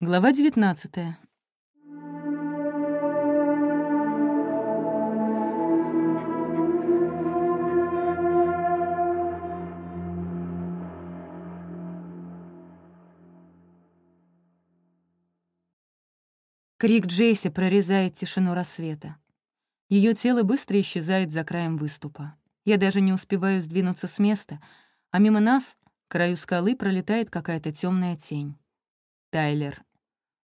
Глава 19 Крик Джейси прорезает тишину рассвета. Ее тело быстро исчезает за краем выступа. Я даже не успеваю сдвинуться с места, а мимо нас, к краю скалы, пролетает какая-то темная тень. Тайлер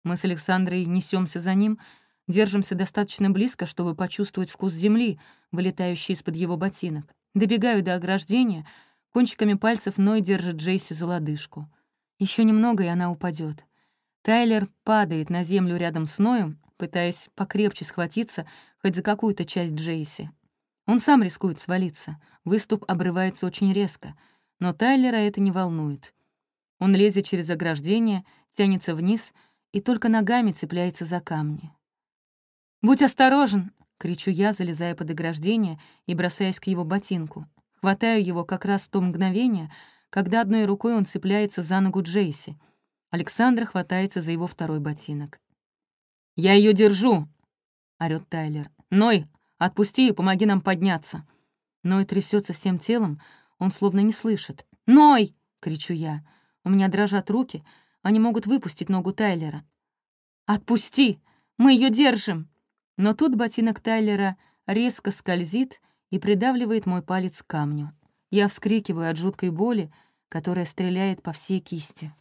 мы с Александрой несемся за ним, держимся достаточно близко, чтобы почувствовать вкус земли, вылетающей из-под его ботинок. Добегаю до ограждения, кончиками пальцев Ной держит Джейси за лодыжку. Еще немного, и она упадет. Тайлер падает на землю рядом с Ноем, пытаясь покрепче схватиться хоть за какую-то часть Джейси. Он сам рискует свалиться, выступ обрывается очень резко, но Тайлера это не волнует. Он лезет через ограждение, тянется вниз — и только ногами цепляется за камни. «Будь осторожен!» — кричу я, залезая под ограждение и бросаясь к его ботинку. Хватаю его как раз в то мгновение, когда одной рукой он цепляется за ногу Джейси — Александра хватается за его второй ботинок. «Я ее держу!» — орёт Тайлер. «Ной, отпусти и помоги нам подняться!» Ной трясется всем телом, он словно не слышит. «Ной!» — кричу Они могут выпустить ногу Тайлера. «Отпусти! Мы ее держим!» Но тут ботинок Тайлера резко скользит и придавливает мой палец к камню. Я вскрикиваю от жуткой боли, которая стреляет по всей кисти.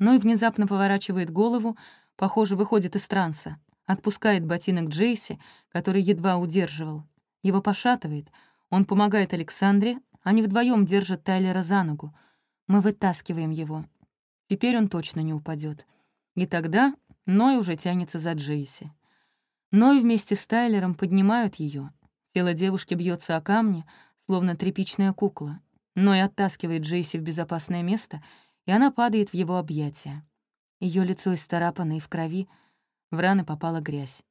Ну и внезапно поворачивает голову, похоже, выходит из транса. Отпускает ботинок Джейси, который едва удерживал. Его пошатывает. Он помогает Александре. Они вдвоем держат Тайлера за ногу. Мы вытаскиваем его. Теперь он точно не упадет. И тогда Ной уже тянется за Джейси. Ной вместе с Тайлером поднимают ее. Тело девушки бьется о камни, словно тряпичная кукла. Ной оттаскивает Джейси в безопасное место, и она падает в его объятия. Ее лицо исцарапано и в крови, в раны попала грязь.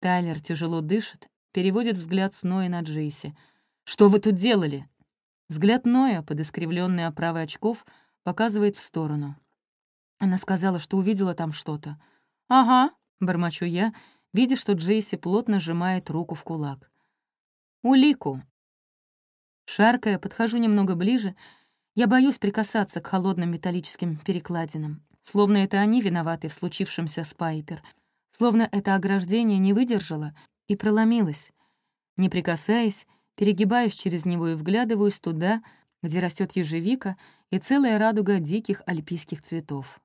Тайлер тяжело дышит, переводит взгляд с Ноя на Джейси. «Что вы тут делали?» Взгляд Ноя, под искривленной оправой очков, показывает в сторону. Она сказала, что увидела там что-то. «Ага», — бормочу я, видя, что Джейси плотно сжимает руку в кулак. «Улику». Шаркая, подхожу немного ближе. Я боюсь прикасаться к холодным металлическим перекладинам. Словно это они виноваты в случившемся спайпер, Словно это ограждение не выдержало и проломилось. Не прикасаясь, перегибаюсь через него и вглядываюсь туда, где растет ежевика и целая радуга диких альпийских цветов.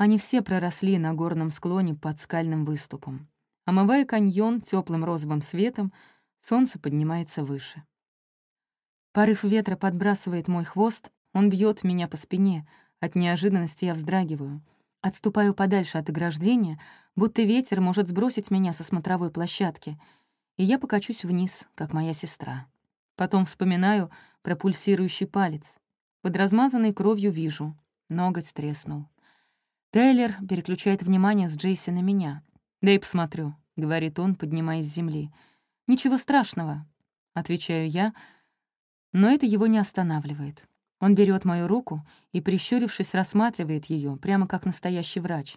Они все проросли на горном склоне под скальным выступом. Омывая каньон теплым розовым светом, солнце поднимается выше. Порыв ветра подбрасывает мой хвост, он бьет меня по спине, от неожиданности я вздрагиваю. Отступаю подальше от ограждения, будто ветер может сбросить меня со смотровой площадки, и я покачусь вниз, как моя сестра. Потом вспоминаю про пульсирующий палец. Под размазанной кровью вижу — ноготь треснул. Тайлер переключает внимание с Джейси на меня. Да и посмотрю», — говорит он, поднимаясь с земли. «Ничего страшного», — отвечаю я, но это его не останавливает. Он берет мою руку и, прищурившись, рассматривает ее, прямо как настоящий врач.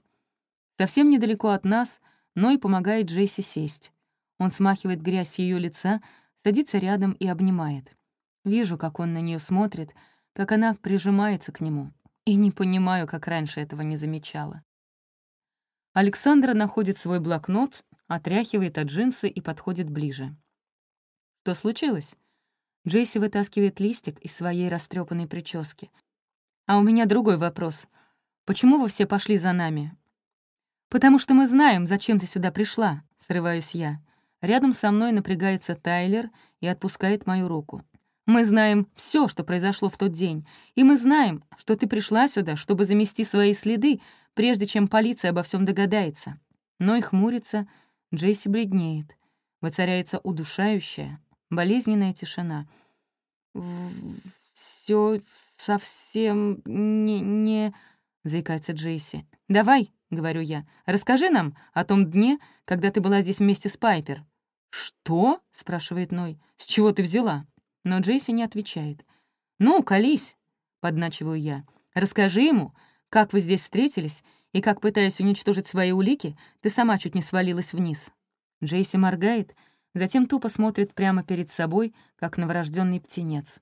Совсем недалеко от нас, но и помогает Джейси сесть. Он смахивает грязь с ее лица, садится рядом и обнимает. Вижу, как он на нее смотрит, как она прижимается к нему и не понимаю, как раньше этого не замечала. Александра находит свой блокнот, отряхивает от джинсы и подходит ближе. Что случилось? Джейси вытаскивает листик из своей растрепанной прически. «А у меня другой вопрос. Почему вы все пошли за нами?» «Потому что мы знаем, зачем ты сюда пришла», — срываюсь я. Рядом со мной напрягается Тайлер и отпускает мою руку. Мы знаем все, что произошло в тот день, и мы знаем, что ты пришла сюда, чтобы замести свои следы, прежде чем полиция обо всем догадается. Но и хмурится, Джесси бледнеет. Воцаряется удушающая, болезненная тишина. Все совсем не... не... — заикается Джейси. «Давай», — говорю я, — «расскажи нам о том дне, когда ты была здесь вместе с Пайпер». «Что?» — спрашивает Ной. «С чего ты взяла?» Но Джесси не отвечает. «Ну, колись!» — подначиваю я. «Расскажи ему, как вы здесь встретились, и как, пытаясь уничтожить свои улики, ты сама чуть не свалилась вниз». Джейси моргает, затем тупо смотрит прямо перед собой, как новорожденный птенец.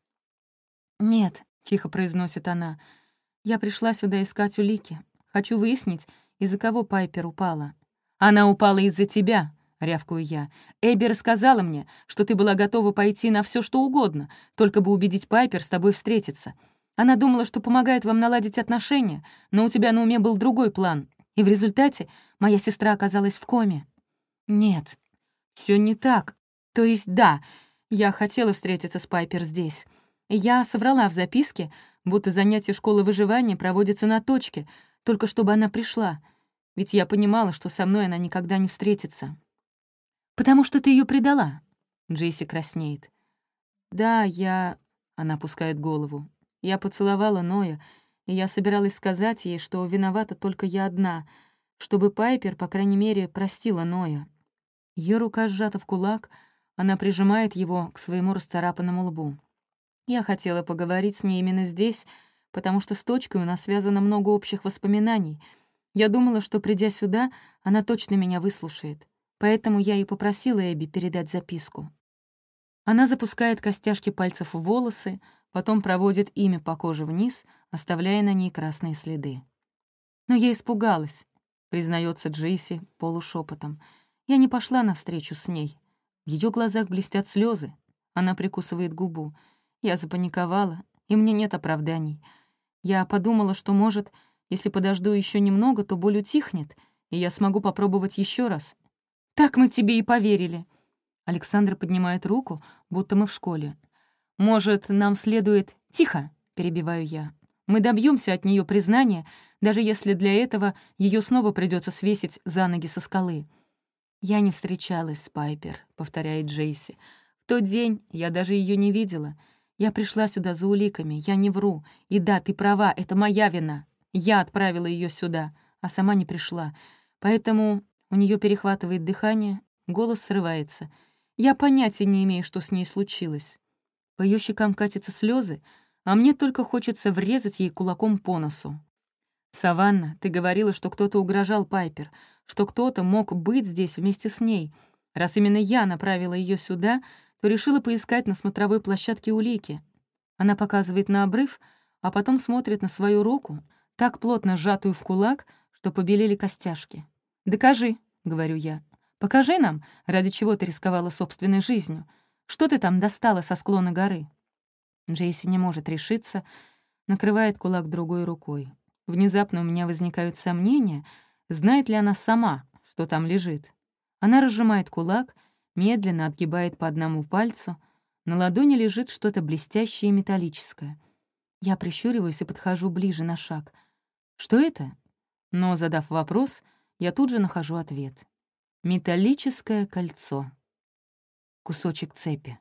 «Нет», — тихо произносит она, — «я пришла сюда искать улики. Хочу выяснить, из-за кого Пайпер упала». «Она упала из-за тебя», — рявкую я. «Эйбер сказала мне, что ты была готова пойти на все что угодно, только бы убедить Пайпер с тобой встретиться. Она думала, что помогает вам наладить отношения, но у тебя на уме был другой план, и в результате моя сестра оказалась в коме». «Нет, все не так. То есть да, я хотела встретиться с Пайпер здесь. Я соврала в записке, будто занятие школы выживания проводится на точке, только чтобы она пришла». Ведь я понимала, что со мной она никогда не встретится. «Потому что ты ее предала!» Джейси краснеет. «Да, я...» — она опускает голову. «Я поцеловала Ноя, и я собиралась сказать ей, что виновата только я одна, чтобы Пайпер, по крайней мере, простила Ноя». Ее рука сжата в кулак, она прижимает его к своему расцарапанному лбу. Я хотела поговорить с ней именно здесь, потому что с точкой у нас связано много общих воспоминаний. Я думала, что, придя сюда, она точно меня выслушает поэтому я и попросила Эбби передать записку. Она запускает костяшки пальцев в волосы, потом проводит ими по коже вниз, оставляя на ней красные следы. «Но я испугалась», — признается Джейси полушепотом. «Я не пошла навстречу с ней. В ее глазах блестят слезы. Она прикусывает губу. Я запаниковала, и мне нет оправданий. Я подумала, что, может, если подожду еще немного, то боль утихнет, и я смогу попробовать еще раз, так мы тебе и поверили». Александра поднимает руку, будто мы в школе. «Может, нам следует...» «Тихо!» — перебиваю я. «Мы добьемся от нее признания, даже если для этого ее снова придется свесить за ноги со скалы». «Я не встречалась с Пайпер», — повторяет Джейси. «В тот день я даже ее не видела. Я пришла сюда за уликами, я не вру. И да, ты права, это моя вина. Я отправила ее сюда, а сама не пришла. Поэтому у нее перехватывает дыхание, голос срывается. Я понятия не имею, что с ней случилось. По ее щекам катятся слезы, а мне только хочется врезать ей кулаком по носу. «Саванна, ты говорила, что кто-то угрожал Пайпер, что кто-то мог быть здесь вместе с ней. Раз именно я направила ее сюда, то решила поискать на смотровой площадке улики». Она показывает на обрыв, а потом смотрит на свою руку, так плотно сжатую в кулак, что побелели костяшки. «Докажи», — говорю я. «Покажи нам, ради чего ты рисковала собственной жизнью. Что ты там достала со склона горы?» Джейси не может решиться, накрывает кулак другой рукой. Внезапно у меня возникают сомнения, знает ли она сама, что там лежит. Она разжимает кулак, медленно отгибает по одному пальцу. На ладони лежит что-то блестящее и металлическое. Я прищуриваюсь и подхожу ближе на шаг. «Что это?» Но, задав вопрос, — я тут же нахожу ответ. Металлическое кольцо. Кусочек цепи.